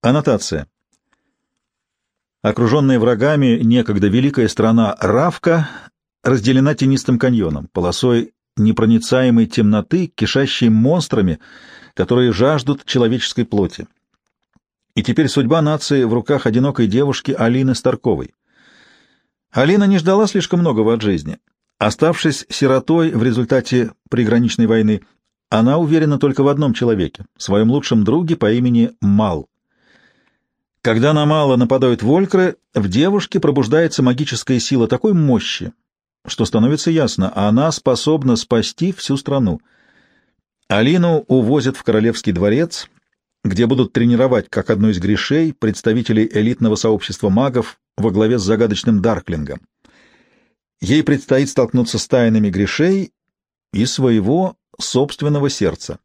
Аннотация. Окруженная врагами некогда великая страна Равка разделена тенистым каньоном, полосой непроницаемой темноты, кишащей монстрами, которые жаждут человеческой плоти. И теперь судьба нации в руках одинокой девушки Алины Старковой. Алина не ждала слишком многого от жизни. Оставшись сиротой в результате приграничной войны, она уверена только в одном человеке — своем лучшем друге по имени Мал. Когда на Мала нападают волькры, в девушке пробуждается магическая сила такой мощи, что становится ясно, она способна спасти всю страну. Алину увозят в королевский дворец, где будут тренировать как одну из грешей представителей элитного сообщества магов во главе с загадочным Дарклингом. Ей предстоит столкнуться с тайнами грешей и своего собственного сердца.